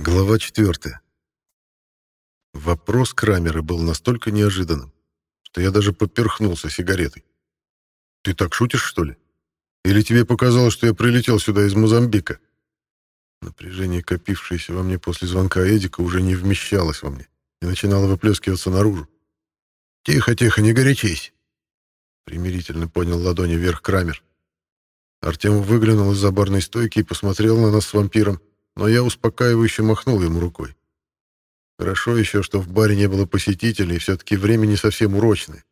Глава 4. Вопрос Крамера был настолько неожиданным, что я даже поперхнулся сигаретой. «Ты так шутишь, что ли? Или тебе показалось, что я прилетел сюда из Мозамбика?» Напряжение, копившееся во мне после звонка Эдика, уже не вмещалось во мне и начинало выплескиваться наружу. «Тихо, тихо, не горячись!» Примирительно поднял ладони вверх Крамер. Артем выглянул из-за барной стойки и посмотрел на нас с вампиром, но я успокаивающе махнул ему рукой. Хорошо еще, что в баре не было посетителей, все-таки время не совсем урочное.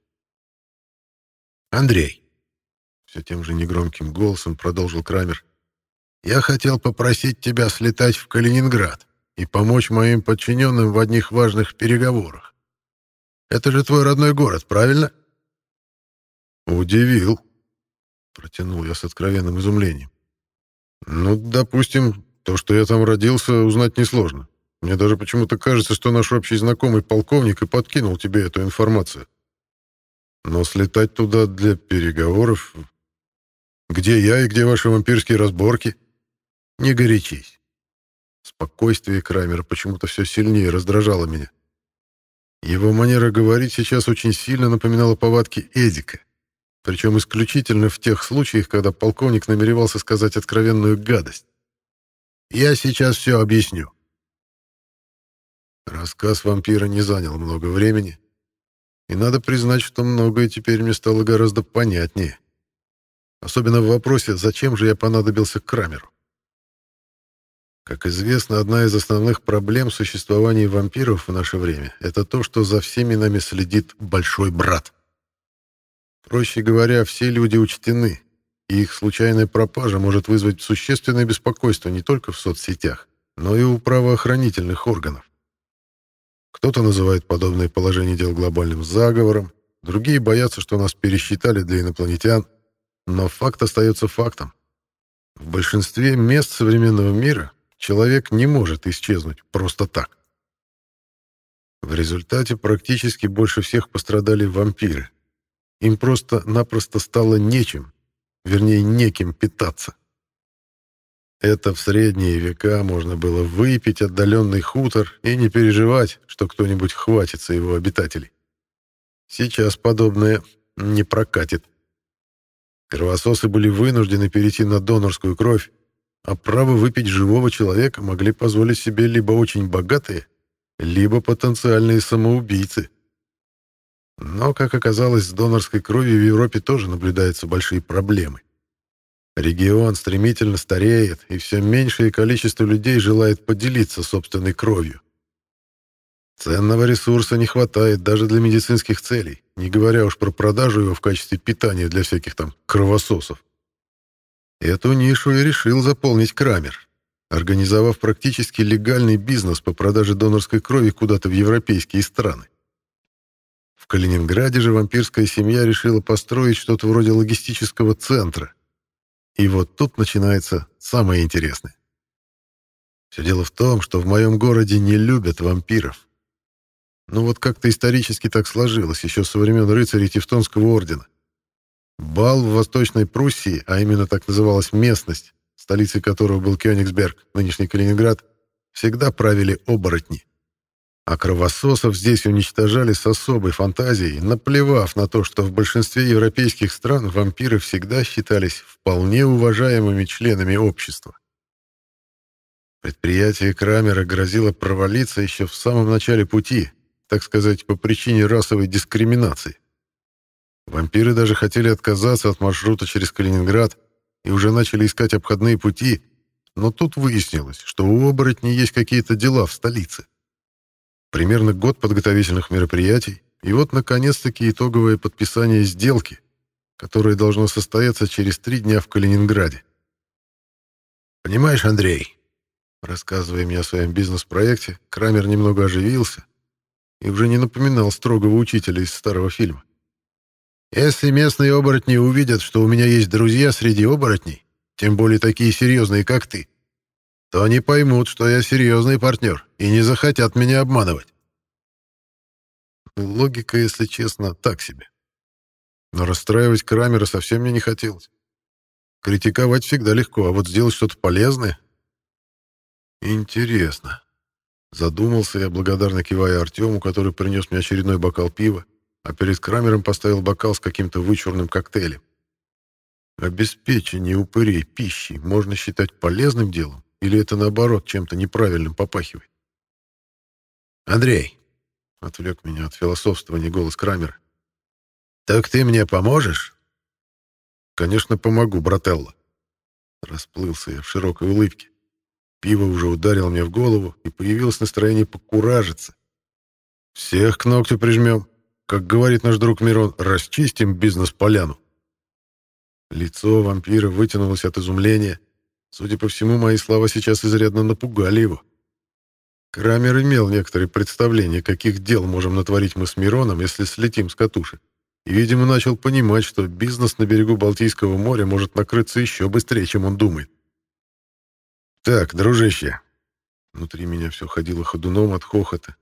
«Андрей», — все тем же негромким голосом продолжил Крамер, «я хотел попросить тебя слетать в Калининград и помочь моим подчиненным в одних важных переговорах. Это же твой родной город, правильно?» «Удивил», — протянул я с откровенным изумлением. «Ну, допустим, то, что я там родился, узнать несложно. Мне даже почему-то кажется, что наш общий знакомый полковник и подкинул тебе эту информацию. Но слетать туда для переговоров... Где я и где ваши вампирские разборки? Не горячись. Спокойствие Крамера почему-то все сильнее раздражало меня. Его манера говорить сейчас очень сильно напоминала повадки Эдика. Причем исключительно в тех случаях, когда полковник намеревался сказать откровенную гадость. Я сейчас все объясню. Рассказ вампира не занял много времени, и надо признать, что многое теперь мне стало гораздо понятнее. Особенно в вопросе, зачем же я понадобился Крамеру. Как известно, одна из основных проблем существования вампиров в наше время — это то, что за всеми нами следит большой брат. Проще говоря, все люди учтены, и их случайная пропажа может вызвать существенное беспокойство не только в соцсетях, но и у правоохранительных органов. Кто-то называет подобное положение дел глобальным заговором, другие боятся, что нас пересчитали для инопланетян, но факт остается фактом. В большинстве мест современного мира человек не может исчезнуть просто так. В результате практически больше всех пострадали вампиры. Им просто-напросто стало нечем, вернее, неким питаться. Это в средние века можно было выпить отдаленный хутор и не переживать, что кто-нибудь хватится его обитателей. Сейчас подобное не прокатит. Кровососы были вынуждены перейти на донорскую кровь, а право выпить живого человека могли позволить себе либо очень богатые, либо потенциальные самоубийцы. Но, как оказалось, с донорской кровью в Европе тоже наблюдаются большие проблемы. Регион стремительно стареет, и все меньшее количество людей желает поделиться собственной кровью. Ценного ресурса не хватает даже для медицинских целей, не говоря уж про продажу его в качестве питания для всяких там кровососов. Эту нишу и решил заполнить Крамер, организовав практически легальный бизнес по продаже донорской крови куда-то в европейские страны. В Калининграде же вампирская семья решила построить что-то вроде логистического центра. И вот тут начинается самое интересное. Все дело в том, что в моем городе не любят вампиров. Ну вот как-то исторически так сложилось, еще со времен рыцарей Тевтонского ордена. Бал в Восточной Пруссии, а именно так называлась местность, столицей которого был Кёнигсберг, нынешний Калининград, всегда правили оборотни. А кровососов здесь уничтожали с особой фантазией, наплевав на то, что в большинстве европейских стран вампиры всегда считались вполне уважаемыми членами общества. Предприятие Крамера грозило провалиться еще в самом начале пути, так сказать, по причине расовой дискриминации. Вампиры даже хотели отказаться от маршрута через Калининград и уже начали искать обходные пути, но тут выяснилось, что у оборотней есть какие-то дела в столице. Примерно год подготовительных мероприятий, и вот, наконец-таки, итоговое подписание сделки, которое должно состояться через три дня в Калининграде. «Понимаешь, Андрей», рассказывая мне о своем бизнес-проекте, Крамер немного оживился и уже не напоминал строгого учителя из старого фильма. «Если местные оборотни увидят, что у меня есть друзья среди оборотней, тем более такие серьезные, как ты, то они поймут, что я серьезный партнер и не захотят меня обманывать. Логика, если честно, так себе. Но расстраивать Крамера совсем мне не хотелось. Критиковать всегда легко, а вот сделать что-то полезное... Интересно, Задумался я, благодарно кивая Артему, который принес мне очередной бокал пива, а перед Крамером поставил бокал с каким-то вычурным коктейлем. Обеспечение упырей пищей можно считать полезным делом, или это, наоборот, чем-то неправильным попахивает? «Андрей», — отвлек меня от философствования голос Крамера, — «так ты мне поможешь?» «Конечно, помогу, брателло». Расплылся я в широкой улыбке. Пиво уже ударило мне в голову, и появилось настроение покуражиться. «Всех к ногтю прижмем. Как говорит наш друг Мирон, расчистим бизнес-поляну». Лицо вампира вытянулось от изумления. Судя по всему, мои слова сейчас изрядно напугали его. Крамер имел некоторые представления, каких дел можем натворить мы с Мироном, если слетим с катушек. И, видимо, начал понимать, что бизнес на берегу Балтийского моря может накрыться еще быстрее, чем он думает. «Так, дружище». Внутри меня все ходило ходуном от хохота.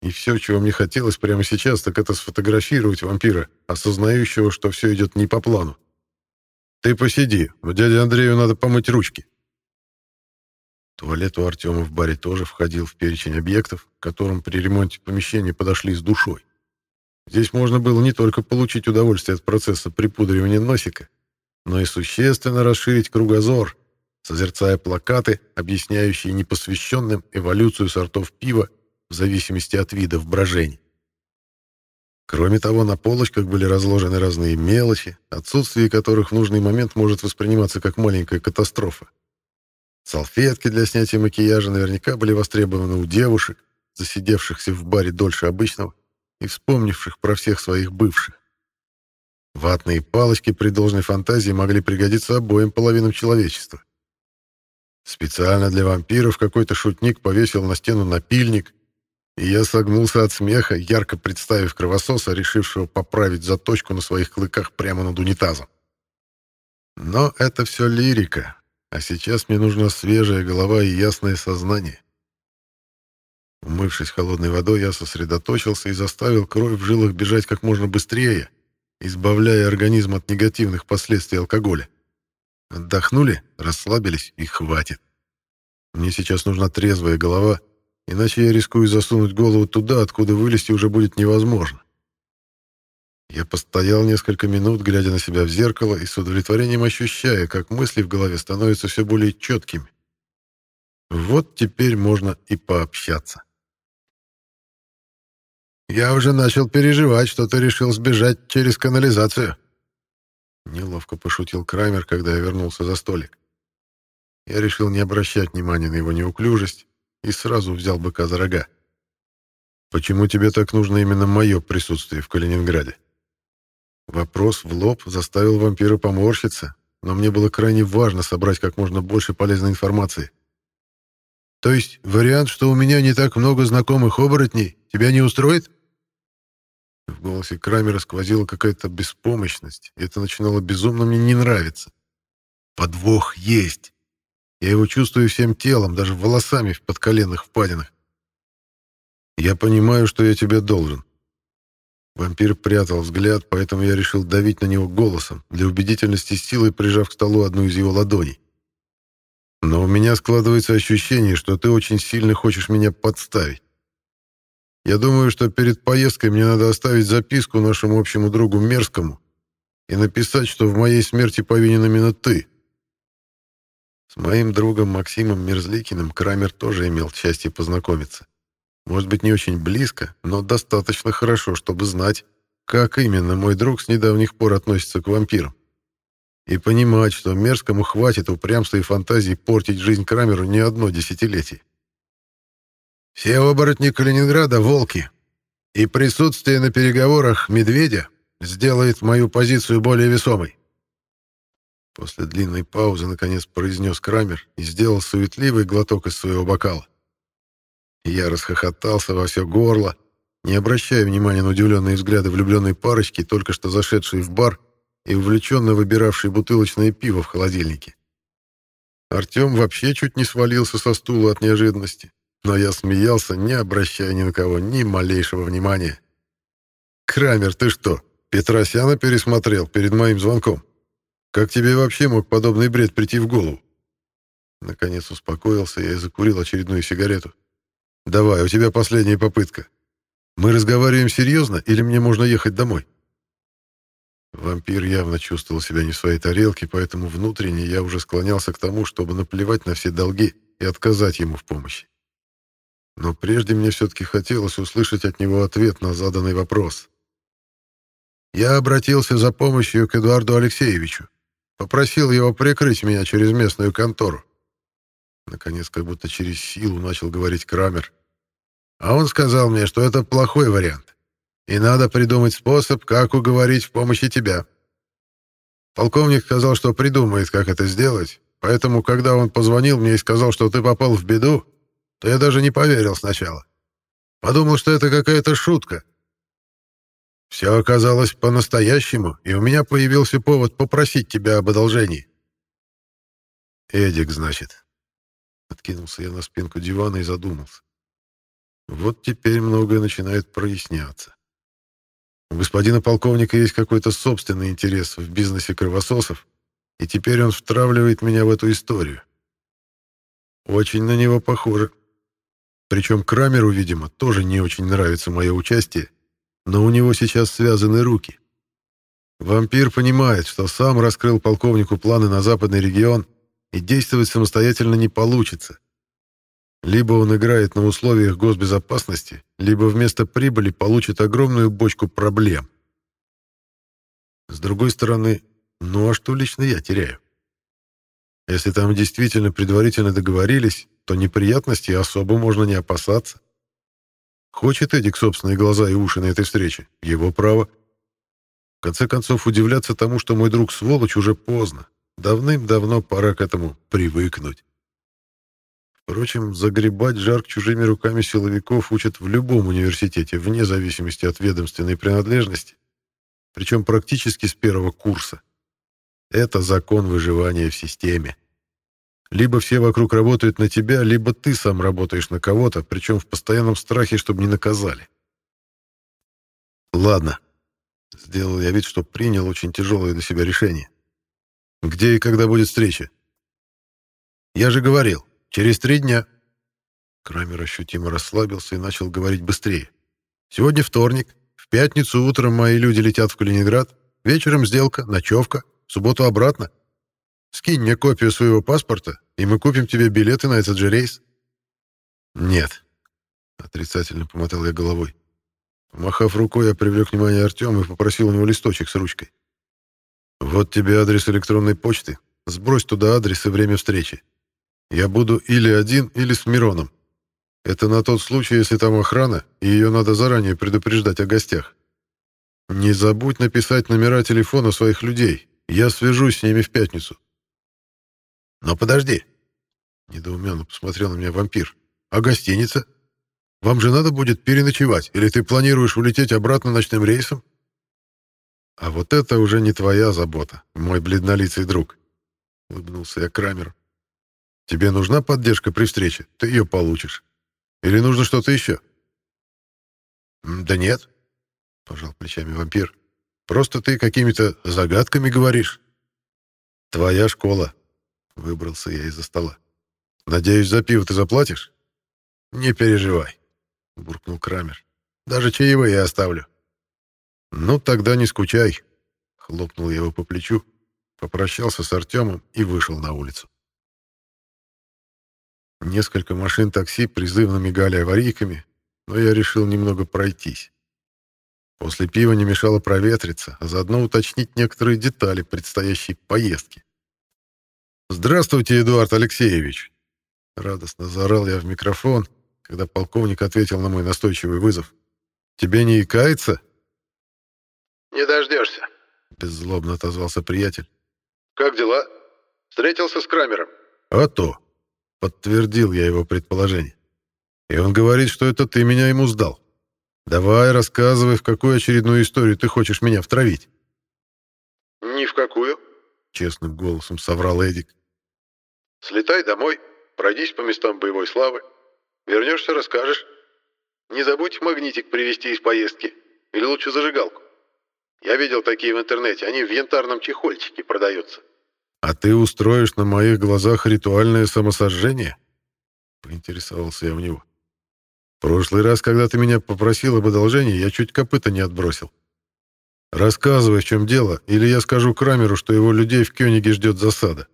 И все, чего мне хотелось прямо сейчас, так это сфотографировать вампира, осознающего, что все идет не по плану. «Ты посиди, у дяде Андрею надо помыть ручки». Туалет у Артема в баре тоже входил в перечень объектов, к которым при ремонте помещения подошли с душой. Здесь можно было не только получить удовольствие от процесса припудривания носика, но и существенно расширить кругозор, созерцая плакаты, объясняющие непосвященным эволюцию сортов пива в зависимости от видов брожений. Кроме того, на полочках были разложены разные мелочи, отсутствие которых в нужный момент может восприниматься как маленькая катастрофа. Салфетки для снятия макияжа наверняка были востребованы у девушек, засидевшихся в баре дольше обычного и вспомнивших про всех своих бывших. Ватные палочки при должной фантазии могли пригодиться обоим половинам человечества. Специально для вампиров какой-то шутник повесил на стену напильник, и я согнулся от смеха, ярко представив кровососа, решившего поправить заточку на своих клыках прямо над унитазом. Но это все лирика, а сейчас мне нужна свежая голова и ясное сознание. Умывшись холодной водой, я сосредоточился и заставил кровь в жилах бежать как можно быстрее, избавляя организм от негативных последствий алкоголя. Отдохнули, расслабились и хватит. Мне сейчас нужна трезвая голова, иначе я рискую засунуть голову туда, откуда вылезти уже будет невозможно. Я постоял несколько минут, глядя на себя в зеркало и с удовлетворением ощущая, как мысли в голове становятся все более четкими. Вот теперь можно и пообщаться. «Я уже начал переживать, что ты решил сбежать через канализацию», Неловко пошутил Крамер, когда я вернулся за столик. Я решил не обращать внимания на его неуклюжесть и сразу взял быка за рога. «Почему тебе так нужно именно мое присутствие в Калининграде?» Вопрос в лоб заставил вампира поморщиться, но мне было крайне важно собрать как можно больше полезной информации. «То есть вариант, что у меня не так много знакомых оборотней, тебя не устроит?» В голосе Крамера сквозила какая-то беспомощность, и это начинало безумно мне не нравиться. Подвох есть. Я его чувствую всем телом, даже волосами в подколенных впадинах. Я понимаю, что я тебе должен. Вампир прятал взгляд, поэтому я решил давить на него голосом, для убедительности силой прижав к столу одну из его ладоней. Но у меня складывается ощущение, что ты очень сильно хочешь меня подставить. Я думаю, что перед поездкой мне надо оставить записку нашему общему другу Мерзкому и написать, что в моей смерти повинен именно ты. С моим другом Максимом Мерзликиным Крамер тоже имел счастье познакомиться. Может быть, не очень близко, но достаточно хорошо, чтобы знать, как именно мой друг с недавних пор относится к вампирам. И понимать, что Мерзкому хватит упрямства и фантазии портить жизнь Крамеру не одно десятилетие. Все оборотни Калининграда — волки, и присутствие на переговорах медведя сделает мою позицию более весомой. После длинной паузы наконец произнес Крамер и сделал суетливый глоток из своего бокала. Я расхохотался во все горло, не обращая внимания на удивленные взгляды влюбленной парочки, только что зашедшей в бар и увлеченно выбиравшей бутылочное пиво в холодильнике. Артем вообще чуть не свалился со стула от неожиданности но я смеялся, не обращая ни на кого ни малейшего внимания. «Крамер, ты что, Петросяна пересмотрел перед моим звонком? Как тебе вообще мог подобный бред прийти в голову?» Наконец успокоился я и закурил очередную сигарету. Давай, у тебя последняя попытка. Мы разговариваем серьезно или мне можно ехать домой?» Вампир явно чувствовал себя не в своей тарелке, поэтому внутренне я уже склонялся к тому, чтобы наплевать на все долги и отказать ему в помощи. Но прежде мне все-таки хотелось услышать от него ответ на заданный вопрос. Я обратился за помощью к Эдуарду Алексеевичу. Попросил его прикрыть меня через местную контору. Наконец, как будто через силу начал говорить Крамер. А он сказал мне, что это плохой вариант, и надо придумать способ, как уговорить в помощи тебя. Полковник сказал, что придумает, как это сделать, поэтому, когда он позвонил мне и сказал, что ты попал в беду, то я даже не поверил сначала. Подумал, что это какая-то шутка, все оказалось по-настоящему, и у меня появился повод попросить тебя об одолжении. Эдик, значит. Откинулся я на спинку дивана и задумался. Вот теперь многое начинает проясняться. У господина полковника есть какой-то собственный интерес в бизнесе кровососов, и теперь он втравливает меня в эту историю. Очень на него похоже. Причем Крамеру, видимо, тоже не очень нравится мое участие, но у него сейчас связаны руки. Вампир понимает, что сам раскрыл полковнику планы на западный регион, и действовать самостоятельно не получится. Либо он играет на условиях госбезопасности, либо вместо прибыли получит огромную бочку проблем. С другой стороны, ну а что лично я теряю? Если там действительно предварительно договорились, то неприятностей особо можно не опасаться. Хочет Эдик собственные глаза и уши на этой встрече. Его право. В конце концов, удивляться тому, что мой друг сволочь, уже поздно. Давным-давно пора к этому привыкнуть. Впрочем, загребать жарк чужими руками силовиков учат в любом университете, вне зависимости от ведомственной принадлежности, причем практически с первого курса. Это закон выживания в системе. Либо все вокруг работают на тебя, либо ты сам работаешь на кого-то, причем в постоянном страхе, чтобы не наказали. Ладно. Сделал я вид, что принял очень тяжелое для себя решение. Где и когда будет встреча? Я же говорил, через три дня. Крамер ощутимо расслабился и начал говорить быстрее. Сегодня вторник. В пятницу утром мои люди летят в Калининград. Вечером сделка, ночевка. В субботу обратно. Скинь мне копию своего паспорта, и мы купим тебе билеты на этот же рейс». «Нет», — отрицательно помотал я головой. Помахав рукой, я привлек внимание Артема и попросил у него листочек с ручкой. «Вот тебе адрес электронной почты. Сбрось туда адрес и время встречи. Я буду или один, или с Мироном. Это на тот случай, если там охрана, и ее надо заранее предупреждать о гостях. Не забудь написать номера телефона своих людей. Я свяжусь с ними в пятницу. «Но подожди!» — недоуменно посмотрел на меня вампир. «А гостиница? Вам же надо будет переночевать, или ты планируешь улететь обратно ночным рейсом?» «А вот это уже не твоя забота, мой бледнолицый друг», — улыбнулся я Крамеру. «Тебе нужна поддержка при встрече? Ты ее получишь. Или нужно что-то еще?» «Да нет», — пожал плечами вампир. «Просто ты какими-то загадками говоришь. Твоя школа, Выбрался я из-за стола. «Надеюсь, за пиво ты заплатишь?» «Не переживай», — буркнул Крамер. «Даже чаевые оставлю». «Ну, тогда не скучай», — хлопнул я его по плечу, попрощался с Артемом и вышел на улицу. Несколько машин такси призывно мигали аварийками, но я решил немного пройтись. После пива не мешало проветриться, а заодно уточнить некоторые детали предстоящей поездки. «Здравствуйте, Эдуард Алексеевич!» Радостно заорал я в микрофон, когда полковник ответил на мой настойчивый вызов. «Тебе не икается?» «Не дождешься», — беззлобно отозвался приятель. «Как дела? Встретился с Крамером?» «А то!» — подтвердил я его предположение. «И он говорит, что это ты меня ему сдал. Давай, рассказывай, в какую очередную историю ты хочешь меня втравить». «Ни в какую», честным голосом соврал Эдик. Слетай домой, пройдись по местам боевой славы. Вернешься, расскажешь. Не забудь магнитик привезти из поездки. Или лучше зажигалку. Я видел такие в интернете, они в янтарном чехольчике продаются. А ты устроишь на моих глазах ритуальное самосожжение? Поинтересовался я у него. прошлый раз, когда ты меня попросил об одолжении, я чуть копыта не отбросил. Рассказывай, в чем дело, или я скажу Крамеру, что его людей в Кёниге ждет засада.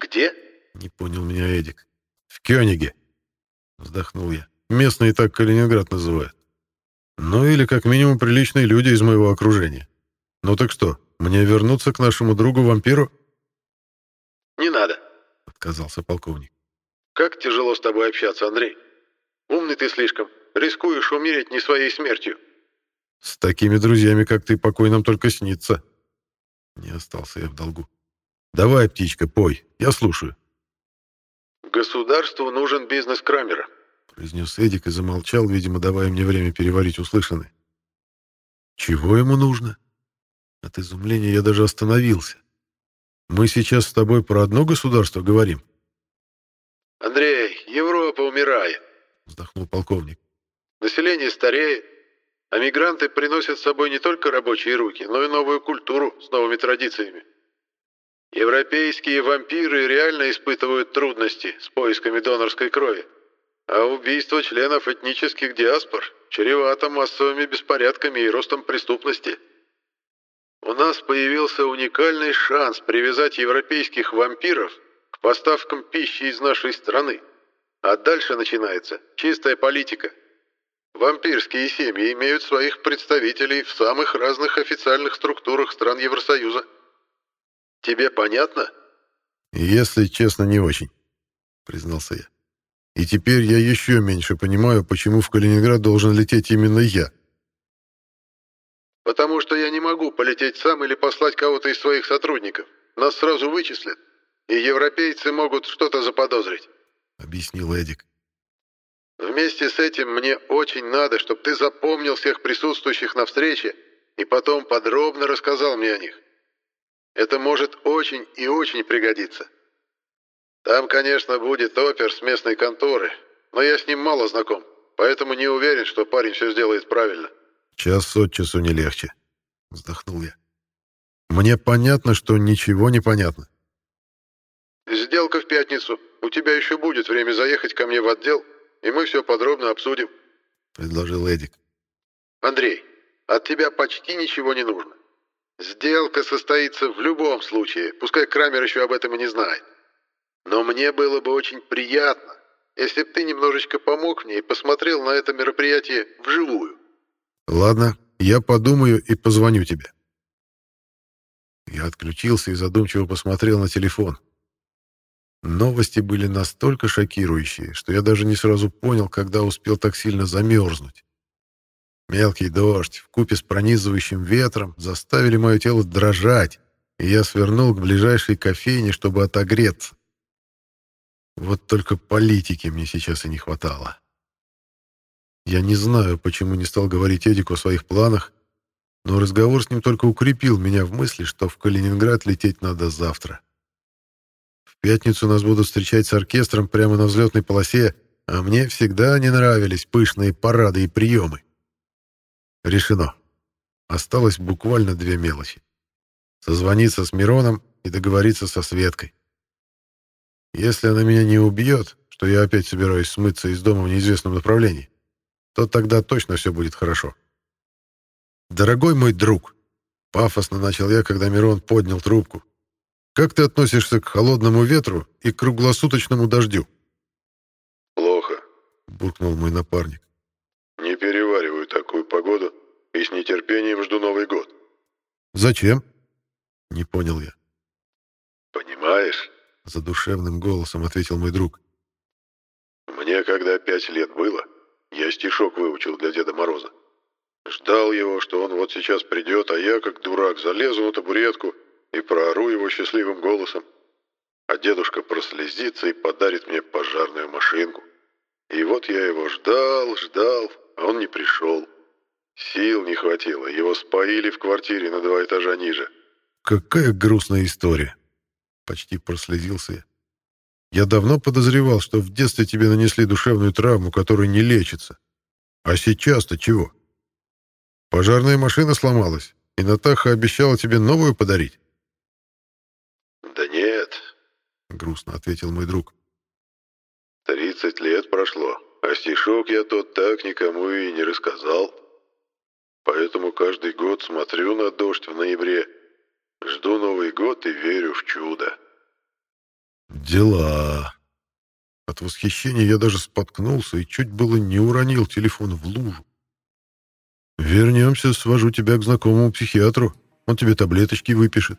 «Где?» — не понял меня Эдик. «В Кёниге», — вздохнул я. «Местные так Калининград называют. Ну или как минимум приличные люди из моего окружения. Ну так что, мне вернуться к нашему другу-вампиру?» «Не надо», — отказался полковник. «Как тяжело с тобой общаться, Андрей. Умный ты слишком. Рискуешь умереть не своей смертью». «С такими друзьями, как ты, покой нам только снится». Не остался я в долгу. «Давай, птичка, пой. Я слушаю». «Государству нужен бизнес Крамера», — произнес Эдик и замолчал, видимо, давая мне время переварить услышанное. «Чего ему нужно?» От изумления я даже остановился. «Мы сейчас с тобой про одно государство говорим?» «Андрей, Европа умирает», — вздохнул полковник. «Население стареет, а мигранты приносят с собой не только рабочие руки, но и новую культуру с новыми традициями. Европейские вампиры реально испытывают трудности с поисками донорской крови, а убийство членов этнических диаспор чревато массовыми беспорядками и ростом преступности. У нас появился уникальный шанс привязать европейских вампиров к поставкам пищи из нашей страны, а дальше начинается чистая политика. Вампирские семьи имеют своих представителей в самых разных официальных структурах стран Евросоюза. Тебе понятно? Если честно, не очень, признался я. И теперь я еще меньше понимаю, почему в Калининград должен лететь именно я. Потому что я не могу полететь сам или послать кого-то из своих сотрудников. Нас сразу вычислят, и европейцы могут что-то заподозрить, объяснил Эдик. Вместе с этим мне очень надо, чтобы ты запомнил всех присутствующих на встрече и потом подробно рассказал мне о них. Это может очень и очень пригодиться. Там, конечно, будет опер с местной конторы, но я с ним мало знаком, поэтому не уверен, что парень все сделает правильно. Час от часу не легче, вздохнул я. Мне понятно, что ничего не понятно. Сделка в пятницу. У тебя еще будет время заехать ко мне в отдел, и мы все подробно обсудим, предложил Эдик. Андрей, от тебя почти ничего не нужно. Сделка состоится в любом случае, пускай Крамер еще об этом и не знает. Но мне было бы очень приятно, если бы ты немножечко помог мне и посмотрел на это мероприятие вживую. Ладно, я подумаю и позвоню тебе. Я отключился и задумчиво посмотрел на телефон. Новости были настолько шокирующие, что я даже не сразу понял, когда успел так сильно замерзнуть. Мелкий дождь в купе с пронизывающим ветром заставили мое тело дрожать, и я свернул к ближайшей кофейне, чтобы отогреться. Вот только политики мне сейчас и не хватало. Я не знаю, почему не стал говорить Эдику о своих планах, но разговор с ним только укрепил меня в мысли, что в Калининград лететь надо завтра. В пятницу нас будут встречать с оркестром прямо на взлетной полосе, а мне всегда не нравились пышные парады и приемы. Решено. Осталось буквально две мелочи. Созвониться с Мироном и договориться со Светкой. Если она меня не убьет, что я опять собираюсь смыться из дома в неизвестном направлении, то тогда точно все будет хорошо. «Дорогой мой друг», — пафосно начал я, когда Мирон поднял трубку, «как ты относишься к холодному ветру и к круглосуточному дождю?» «Плохо», — буркнул мой напарник. «Не перевариваю такую погоду и с нетерпением жду Новый год». «Зачем?» — не понял я. Задушевным голосом ответил мой друг. «Мне, когда пять лет было, я стишок выучил для Деда Мороза. Ждал его, что он вот сейчас придет, а я, как дурак, залезу на табуретку и проору его счастливым голосом. А дедушка прослезится и подарит мне пожарную машинку. И вот я его ждал, ждал, а он не пришел. Сил не хватило, его споили в квартире на два этажа ниже. Какая грустная история. Почти прослезился я. Я давно подозревал, что в детстве тебе нанесли душевную травму, которая не лечится. А сейчас-то чего? Пожарная машина сломалась, и Натаха обещала тебе новую подарить. «Да нет», — грустно ответил мой друг. «Тридцать лет прошло, а стишок я тот так никому и не рассказал. Поэтому каждый год смотрю на дождь в ноябре, жду Новый год и верю в чудо. Дела. От восхищения я даже споткнулся и чуть было не уронил телефон в лужу. Вернемся, свожу тебя к знакомому психиатру. Он тебе таблеточки выпишет.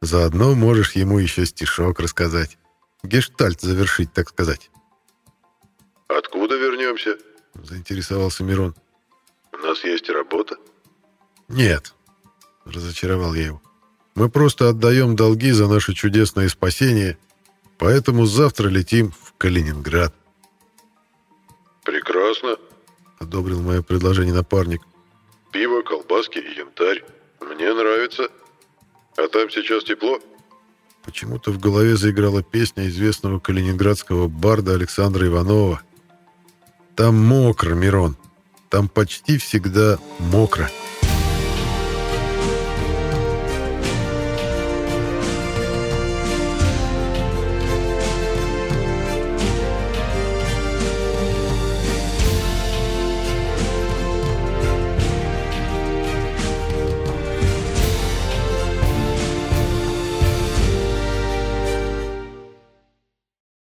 Заодно можешь ему еще стишок рассказать. Гештальт завершить, так сказать. «Откуда вернемся?» — заинтересовался Мирон. «У нас есть работа?» «Нет», — разочаровал я его. «Мы просто отдаем долги за наше чудесное спасение, поэтому завтра летим в Калининград». «Прекрасно», — одобрил мое предложение напарник. «Пиво, колбаски и янтарь. Мне нравится. А там сейчас тепло?» Почему-то в голове заиграла песня известного калининградского барда Александра Иванова. «Там мокро, Мирон. Там почти всегда мокро».